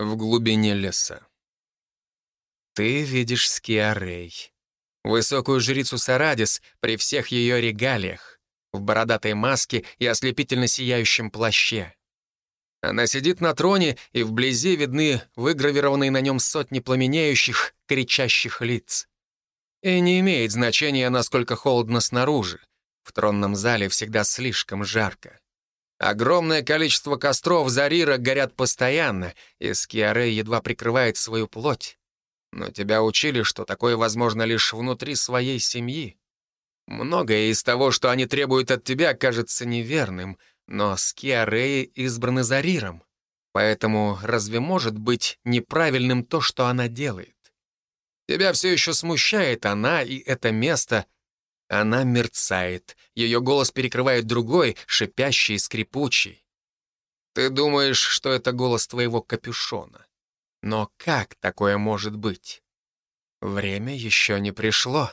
в глубине леса. Ты видишь Скиарей, высокую жрицу Сарадис при всех ее регалиях, в бородатой маске и ослепительно сияющем плаще. Она сидит на троне, и вблизи видны выгравированные на нем сотни пламенеющих, кричащих лиц. И не имеет значения, насколько холодно снаружи. В тронном зале всегда слишком жарко. Огромное количество костров Зарира горят постоянно, и Скиаре едва прикрывает свою плоть. Но тебя учили, что такое возможно лишь внутри своей семьи. Многое из того, что они требуют от тебя, кажется неверным, но Скиареи избраны Зариром. Поэтому разве может быть неправильным то, что она делает? Тебя все еще смущает она и это место — она мерцает. Ее голос перекрывает другой, шипящий и скрипучий. Ты думаешь, что это голос твоего капюшона. Но как такое может быть? Время еще не пришло.